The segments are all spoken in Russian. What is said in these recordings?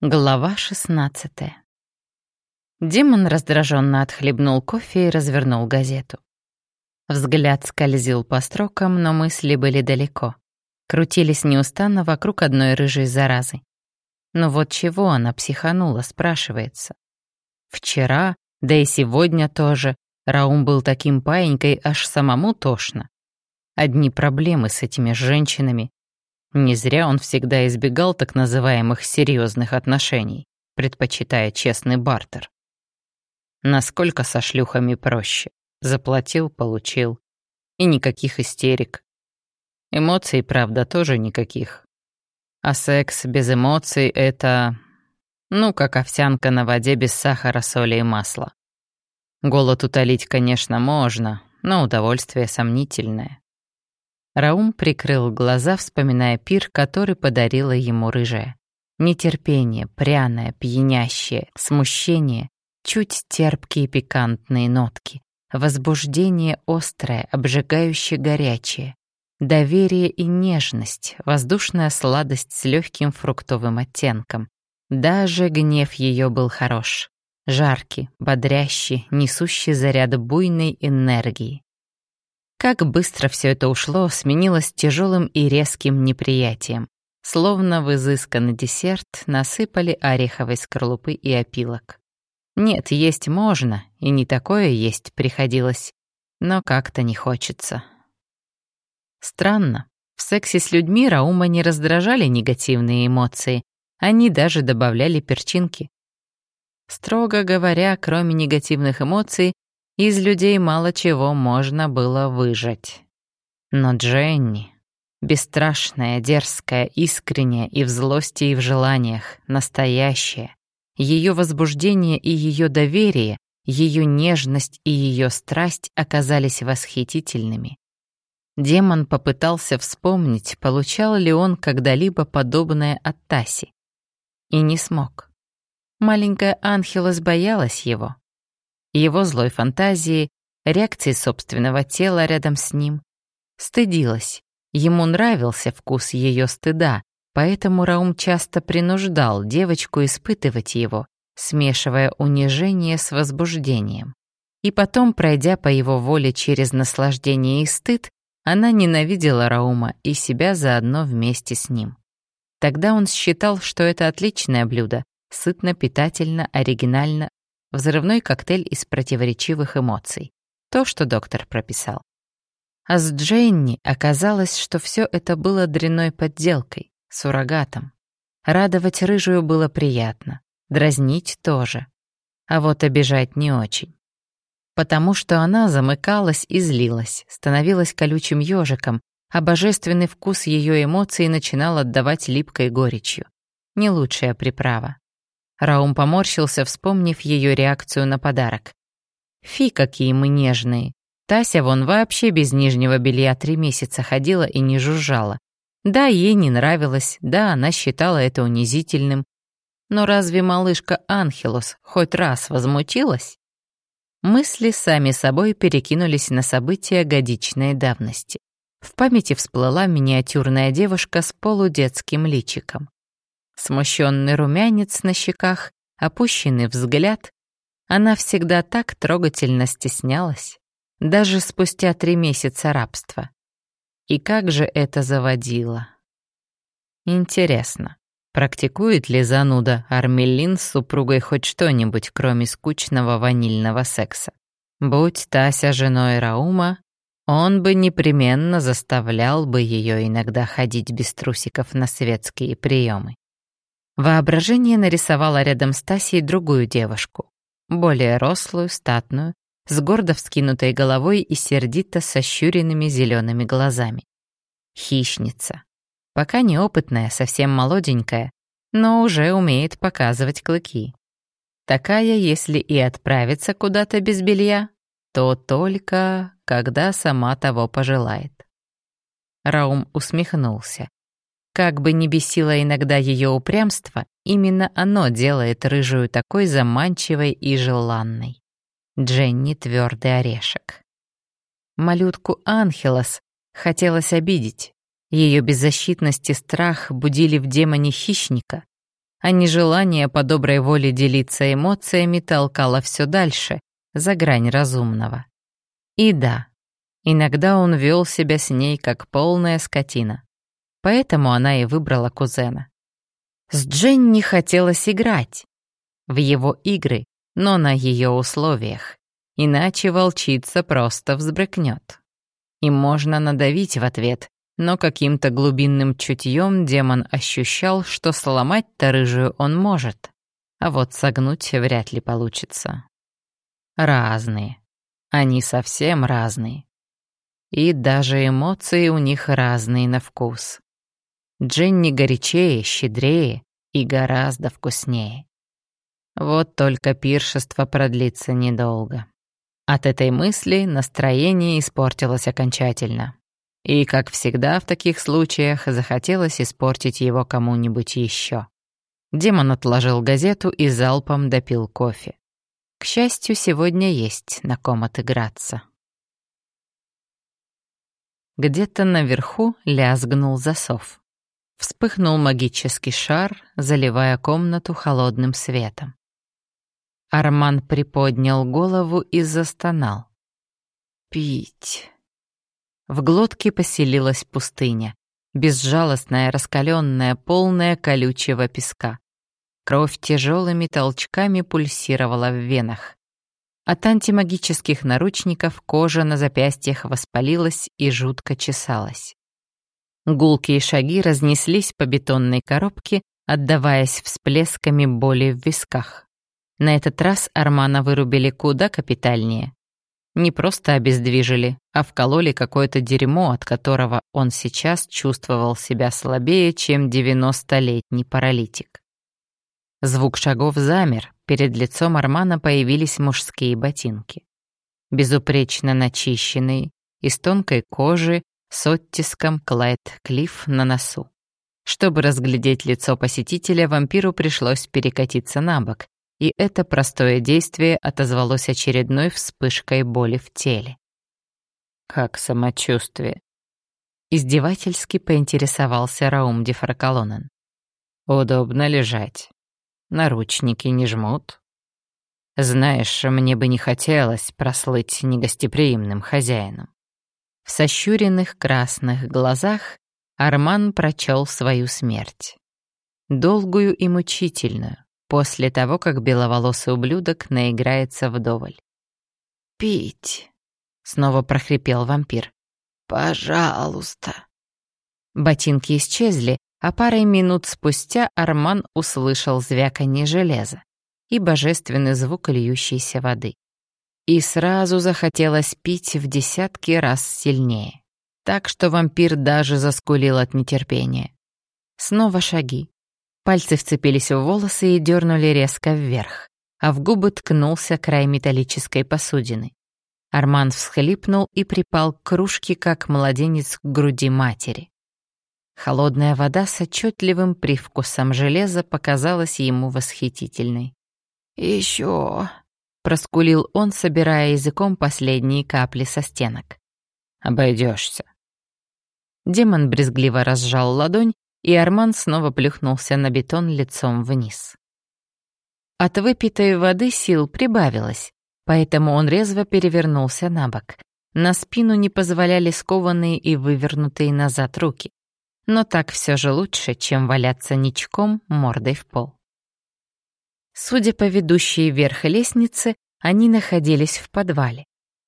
Глава 16 Димон раздраженно отхлебнул кофе и развернул газету. Взгляд скользил по строкам, но мысли были далеко. Крутились неустанно вокруг одной рыжей заразы. Но вот чего она психанула, спрашивается. Вчера, да и сегодня тоже, Раум был таким паинькой, аж самому тошно. Одни проблемы с этими женщинами, не зря он всегда избегал так называемых серьезных отношений, предпочитая честный бартер. Насколько со шлюхами проще. Заплатил, получил. И никаких истерик. Эмоций, правда, тоже никаких. А секс без эмоций — это... Ну, как овсянка на воде без сахара, соли и масла. Голод утолить, конечно, можно, но удовольствие сомнительное. Раум прикрыл глаза, вспоминая пир, который подарила ему рыжая. Нетерпение, пряное, пьянящее, смущение, чуть терпкие пикантные нотки, возбуждение острое, обжигающе горячее, доверие и нежность, воздушная сладость с легким фруктовым оттенком. Даже гнев ее был хорош, жаркий, бодрящий, несущий заряд буйной энергии. Как быстро все это ушло, сменилось тяжелым и резким неприятием. Словно в изысканный десерт насыпали ореховой скорлупы и опилок. Нет, есть можно, и не такое есть приходилось, но как-то не хочется. Странно, в сексе с людьми Раума не раздражали негативные эмоции, они даже добавляли перчинки. Строго говоря, кроме негативных эмоций, из людей мало чего можно было выжать. Но Дженни, бесстрашная, дерзкая, искренняя и в злости, и в желаниях, настоящая, ее возбуждение и ее доверие, ее нежность и ее страсть оказались восхитительными. Демон попытался вспомнить, получал ли он когда-либо подобное от Таси. И не смог. Маленькая Анхелос боялась его, его злой фантазии, реакции собственного тела рядом с ним. Стыдилась. Ему нравился вкус ее стыда, поэтому Раум часто принуждал девочку испытывать его, смешивая унижение с возбуждением. И потом, пройдя по его воле через наслаждение и стыд, она ненавидела Раума и себя заодно вместе с ним. Тогда он считал, что это отличное блюдо, сытно, питательно, оригинально, Взрывной коктейль из противоречивых эмоций. То, что доктор прописал. А с Дженни оказалось, что все это было дрянной подделкой, суррогатом. Радовать рыжую было приятно, дразнить тоже. А вот обижать не очень. Потому что она замыкалась и злилась, становилась колючим ежиком, а божественный вкус ее эмоций начинал отдавать липкой горечью. Не лучшая приправа. Раум поморщился, вспомнив ее реакцию на подарок. «Фи, какие мы нежные! Тася вон вообще без нижнего белья три месяца ходила и не жужжала. Да, ей не нравилось, да, она считала это унизительным. Но разве малышка Анхелос хоть раз возмутилась? Мысли сами собой перекинулись на события годичной давности. В памяти всплыла миниатюрная девушка с полудетским личиком смущенный румянец на щеках, опущенный взгляд. Она всегда так трогательно стеснялась, даже спустя три месяца рабства. И как же это заводило? Интересно, практикует ли зануда Армелин с супругой хоть что-нибудь, кроме скучного ванильного секса? Будь Тася женой Раума, он бы непременно заставлял бы ее иногда ходить без трусиков на светские приемы. Воображение нарисовало рядом с Тасей другую девушку, более рослую, статную, с гордо вскинутой головой и сердито сощуренными зелеными глазами. Хищница. Пока неопытная, совсем молоденькая, но уже умеет показывать клыки. Такая, если и отправится куда-то без белья, то только когда сама того пожелает. Раум усмехнулся. Как бы ни бесило иногда ее упрямство, именно оно делает рыжую такой заманчивой и желанной. Дженни твердый орешек. Малютку Анхелос хотелось обидеть. Ее беззащитность и страх будили в демоне хищника. а нежелание по доброй воле делиться эмоциями толкало все дальше, за грань разумного. И да, иногда он вел себя с ней как полная скотина. Поэтому она и выбрала кузена. С Дженни хотелось играть. В его игры, но на ее условиях. Иначе волчица просто взбрыкнет. И можно надавить в ответ, но каким-то глубинным чутьем демон ощущал, что сломать-то рыжую он может, а вот согнуть вряд ли получится. Разные. Они совсем разные. И даже эмоции у них разные на вкус. Дженни горячее, щедрее и гораздо вкуснее. Вот только пиршество продлится недолго. От этой мысли настроение испортилось окончательно. И, как всегда в таких случаях, захотелось испортить его кому-нибудь еще. Демон отложил газету и залпом допил кофе. К счастью, сегодня есть на ком отыграться. Где-то наверху лязгнул засов. Вспыхнул магический шар, заливая комнату холодным светом. Арман приподнял голову и застонал. «Пить». В глотке поселилась пустыня, безжалостная, раскаленная, полная колючего песка. Кровь тяжелыми толчками пульсировала в венах. От антимагических наручников кожа на запястьях воспалилась и жутко чесалась. Гулкие шаги разнеслись по бетонной коробке, отдаваясь всплесками боли в висках. На этот раз Армана вырубили куда капитальнее. Не просто обездвижили, а вкололи какое-то дерьмо, от которого он сейчас чувствовал себя слабее, чем 90-летний паралитик. Звук шагов замер, перед лицом Армана появились мужские ботинки. Безупречно начищенные, из тонкой кожи, с оттиском Клайд Клифф на носу. Чтобы разглядеть лицо посетителя, вампиру пришлось перекатиться на бок, и это простое действие отозвалось очередной вспышкой боли в теле. «Как самочувствие?» Издевательски поинтересовался Раум Дефаркалонен. «Удобно лежать. Наручники не жмут. Знаешь, мне бы не хотелось прослыть негостеприимным хозяином». В сощуренных красных глазах Арман прочел свою смерть. Долгую и мучительную, после того, как беловолосый ублюдок наиграется вдоволь. «Пить!» — снова прохрипел вампир. «Пожалуйста!» Ботинки исчезли, а парой минут спустя Арман услышал звяканье железа и божественный звук льющейся воды. И сразу захотелось пить в десятки раз сильнее. Так что вампир даже заскулил от нетерпения. Снова шаги. Пальцы вцепились в волосы и дернули резко вверх, а в губы ткнулся край металлической посудины. Арман всхлипнул и припал к кружке, как младенец к груди матери. Холодная вода с отчетливым привкусом железа показалась ему восхитительной. «Еще!» — проскулил он, собирая языком последние капли со стенок. «Обойдешься». Демон брезгливо разжал ладонь и Арман снова плюхнулся на бетон лицом вниз. От выпитой воды сил прибавилось, поэтому он резво перевернулся на бок. На спину не позволяли скованные и вывернутые назад руки. Но так все же лучше, чем валяться ничком мордой в пол. Судя по ведущей вверх лестнице, они находились в подвале.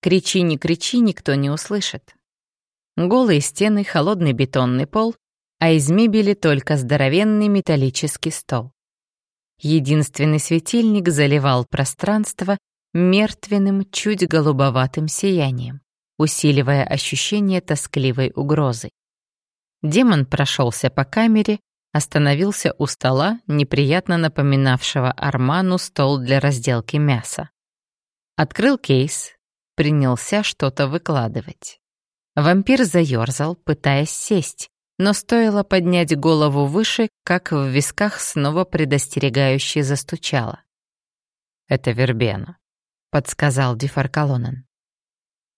Кричи, не кричи, никто не услышит. Голые стены, холодный бетонный пол, а из мебели только здоровенный металлический стол. Единственный светильник заливал пространство мертвенным, чуть голубоватым сиянием, усиливая ощущение тоскливой угрозы. Демон прошелся по камере, остановился у стола, неприятно напоминавшего Арману стол для разделки мяса. Открыл кейс, принялся что-то выкладывать. Вампир заёрзал, пытаясь сесть, но стоило поднять голову выше, как в висках снова предостерегающе застучало. «Это вербена», — подсказал Дефаркалонен.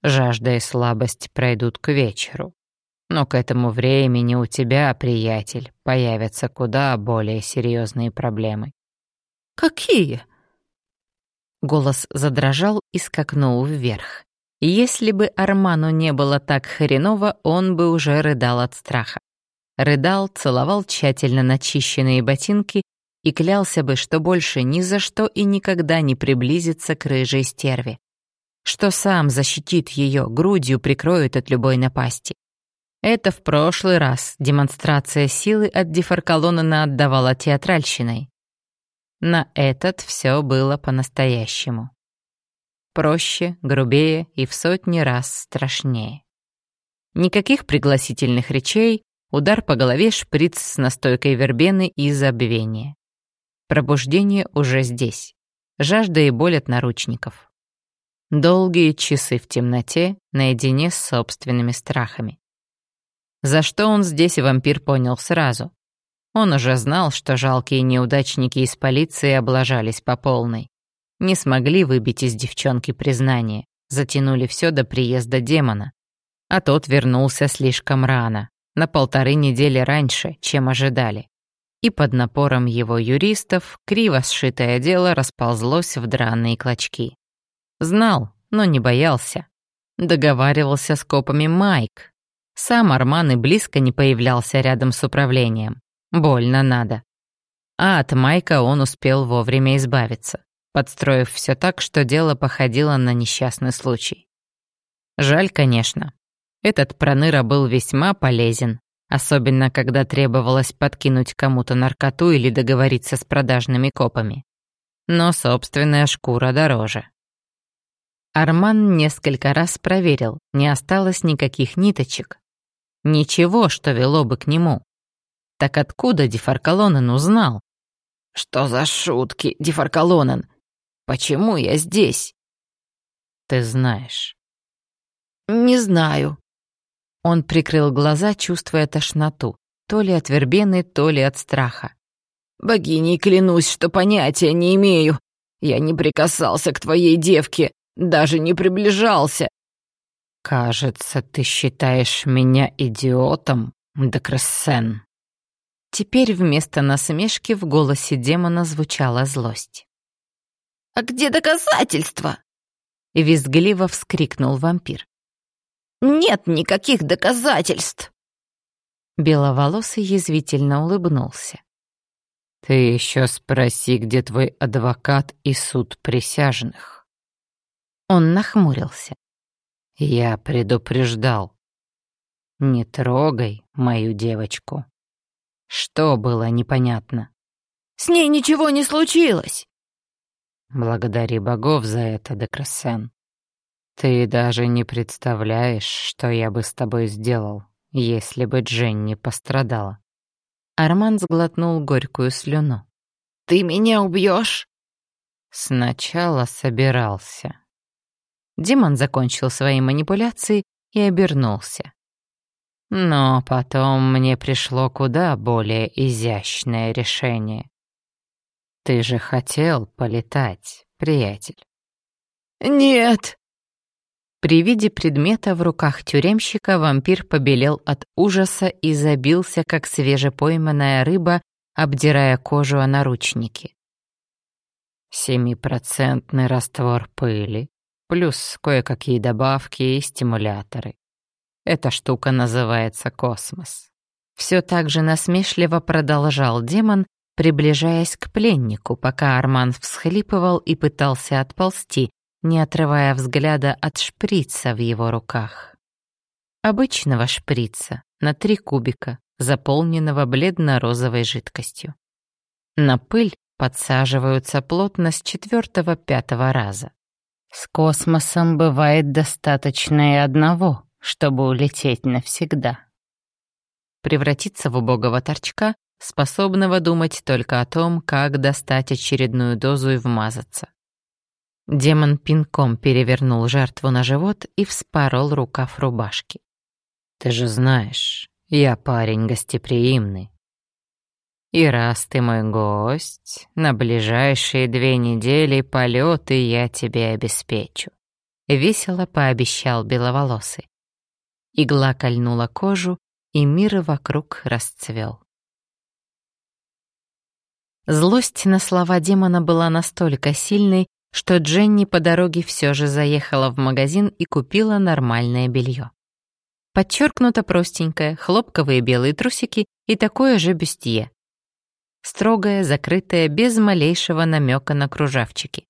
«Жажда и слабость пройдут к вечеру, Но к этому времени у тебя, приятель, появятся куда более серьезные проблемы. Какие? Голос задрожал и скакнул вверх. Если бы Арману не было так хреново, он бы уже рыдал от страха. Рыдал, целовал тщательно начищенные ботинки и клялся бы, что больше ни за что и никогда не приблизится к рыжей стерве. Что сам защитит ее, грудью прикроет от любой напасти. Это в прошлый раз демонстрация силы от Дефаркалона отдавала театральщиной. На этот все было по-настоящему. Проще, грубее и в сотни раз страшнее. Никаких пригласительных речей, удар по голове, шприц с настойкой вербены и забвение. Пробуждение уже здесь. Жажда и боль от наручников. Долгие часы в темноте, наедине с собственными страхами. За что он здесь, вампир понял сразу. Он уже знал, что жалкие неудачники из полиции облажались по полной. Не смогли выбить из девчонки признание, затянули все до приезда демона. А тот вернулся слишком рано, на полторы недели раньше, чем ожидали и под напором его юристов криво сшитое дело расползлось в драные клочки. Знал, но не боялся. Договаривался с копами Майк. Сам Арман и близко не появлялся рядом с управлением. Больно надо. А от Майка он успел вовремя избавиться, подстроив все так, что дело походило на несчастный случай. Жаль, конечно. Этот проныра был весьма полезен, особенно когда требовалось подкинуть кому-то наркоту или договориться с продажными копами. Но собственная шкура дороже. Арман несколько раз проверил, не осталось никаких ниточек. Ничего, что вело бы к нему. Так откуда Дефаркалонен узнал? «Что за шутки, Дефаркалонен? Почему я здесь?» «Ты знаешь». «Не знаю», он прикрыл глаза, чувствуя тошноту, то ли от вербены, то ли от страха. «Богиней клянусь, что понятия не имею. Я не прикасался к твоей девке, даже не приближался». «Кажется, ты считаешь меня идиотом, Декрессен». Теперь вместо насмешки в голосе демона звучала злость. «А где доказательства?» Визгливо вскрикнул вампир. Нет никаких доказательств!» Беловолосый язвительно улыбнулся. «Ты еще спроси, где твой адвокат и суд присяжных». Он нахмурился. «Я предупреждал. Не трогай мою девочку». Что было непонятно? «С ней ничего не случилось!» «Благодари богов за это, Декрасен. «Ты даже не представляешь, что я бы с тобой сделал, если бы Дженни пострадала». Арман сглотнул горькую слюну. «Ты меня убьешь? Сначала собирался. Димон закончил свои манипуляции и обернулся. Но потом мне пришло куда более изящное решение. Ты же хотел полетать, приятель. «Нет!» При виде предмета в руках тюремщика вампир побелел от ужаса и забился, как свежепойманная рыба, обдирая кожу о наручники. Семипроцентный раствор пыли, плюс кое-какие добавки и стимуляторы. Эта штука называется космос. Все так же насмешливо продолжал демон, приближаясь к пленнику, пока Арман всхлипывал и пытался отползти, не отрывая взгляда от шприца в его руках. Обычного шприца на три кубика, заполненного бледно-розовой жидкостью. На пыль подсаживаются плотно с четвертого-пятого раза. С космосом бывает достаточно и одного, чтобы улететь навсегда. Превратиться в убогого торчка, способного думать только о том, как достать очередную дозу и вмазаться. Демон пинком перевернул жертву на живот и вспорол рукав рубашки. «Ты же знаешь, я парень гостеприимный. И раз ты мой гость, на ближайшие две недели полеты я тебе обеспечу», — весело пообещал беловолосый. Игла кольнула кожу, и мир вокруг расцвел. Злость на слова демона была настолько сильной, что Дженни по дороге все же заехала в магазин и купила нормальное белье. Подчеркнуто простенькое, хлопковые белые трусики и такое же бюстье. Строгое, закрытое, без малейшего намека на кружавчики.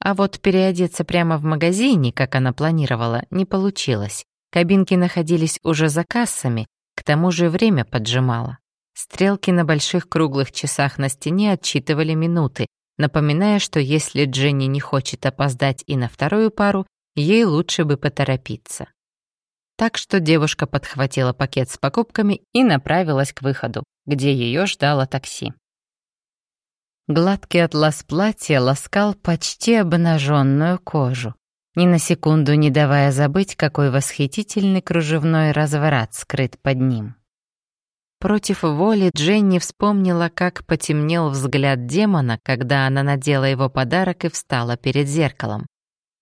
А вот переодеться прямо в магазине, как она планировала, не получилось. Кабинки находились уже за кассами, к тому же время поджимало. Стрелки на больших круглых часах на стене отчитывали минуты, напоминая, что если Дженни не хочет опоздать и на вторую пару, ей лучше бы поторопиться. Так что девушка подхватила пакет с покупками и направилась к выходу, где ее ждало такси. Гладкий атлас платья ласкал почти обнаженную кожу, ни на секунду не давая забыть, какой восхитительный кружевной разворот скрыт под ним. Против воли Дженни вспомнила, как потемнел взгляд демона, когда она надела его подарок и встала перед зеркалом.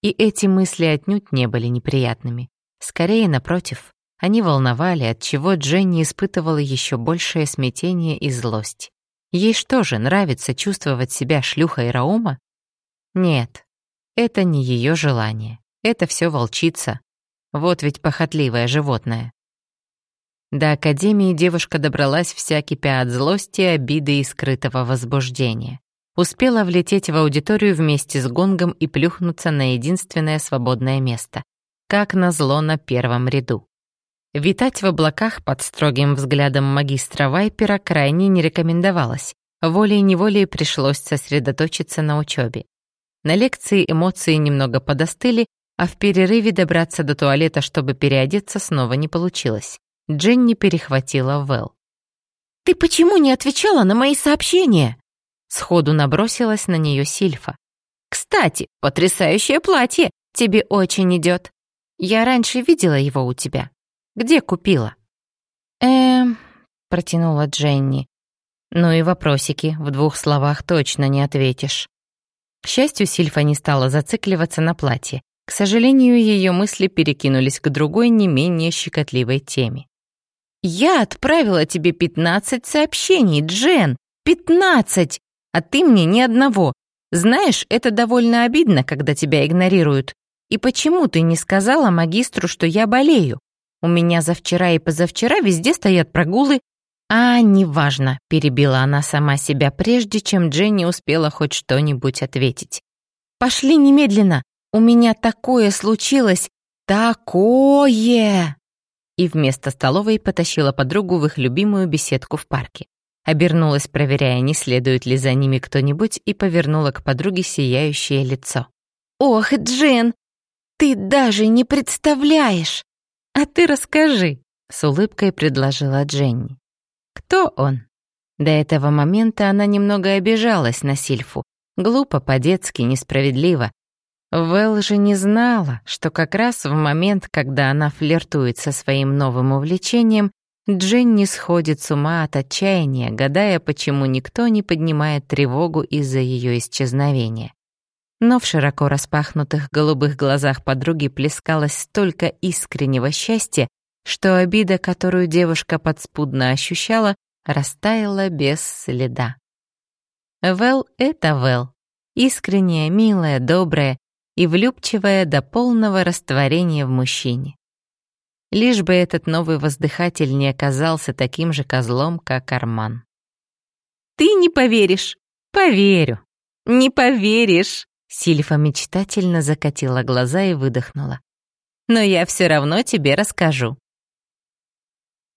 И эти мысли отнюдь не были неприятными. Скорее, напротив, они волновали, от чего Дженни испытывала еще большее смятение и злость. Ей что же, нравится чувствовать себя шлюхой Раума? Нет, это не ее желание. Это все волчица. Вот ведь похотливое животное. До академии девушка добралась вся кипя от злости, обиды и скрытого возбуждения. Успела влететь в аудиторию вместе с гонгом и плюхнуться на единственное свободное место. Как назло на первом ряду. Витать в облаках под строгим взглядом магистра Вайпера крайне не рекомендовалось. Волей-неволей пришлось сосредоточиться на учебе. На лекции эмоции немного подостыли, а в перерыве добраться до туалета, чтобы переодеться, снова не получилось. Дженни перехватила Вэл. «Ты почему не отвечала на мои сообщения?» Сходу набросилась на нее Сильфа. «Кстати, потрясающее платье! Тебе очень идет. Я раньше видела его у тебя. Где купила?» «Эм...» — протянула Дженни. «Ну и вопросики, в двух словах точно не ответишь». К счастью, Сильфа не стала зацикливаться на платье. К сожалению, ее мысли перекинулись к другой, не менее щекотливой теме. «Я отправила тебе пятнадцать сообщений, Джен! Пятнадцать! А ты мне ни одного. Знаешь, это довольно обидно, когда тебя игнорируют. И почему ты не сказала магистру, что я болею? У меня за вчера и позавчера везде стоят прогулы. А, неважно, перебила она сама себя, прежде чем Дженни успела хоть что-нибудь ответить. Пошли немедленно. У меня такое случилось. Такое! и вместо столовой потащила подругу в их любимую беседку в парке. Обернулась, проверяя, не следует ли за ними кто-нибудь, и повернула к подруге сияющее лицо. «Ох, Джен, ты даже не представляешь!» «А ты расскажи», — с улыбкой предложила Дженни. «Кто он?» До этого момента она немного обижалась на Сильфу. Глупо, по-детски, несправедливо. Вэл же не знала, что как раз в момент, когда она флиртует со своим новым увлечением, Дженни сходит с ума от отчаяния, гадая, почему никто не поднимает тревогу из-за ее исчезновения. Но в широко распахнутых голубых глазах подруги плескалось столько искреннего счастья, что обида, которую девушка подспудно ощущала, растаяла без следа. Вэл — это Вэл. Искренняя, милая, добрая, и влюбчивая до полного растворения в мужчине. Лишь бы этот новый воздыхатель не оказался таким же козлом, как Арман. «Ты не поверишь!» «Поверю!» «Не поверишь!» Сильфа мечтательно закатила глаза и выдохнула. «Но я все равно тебе расскажу.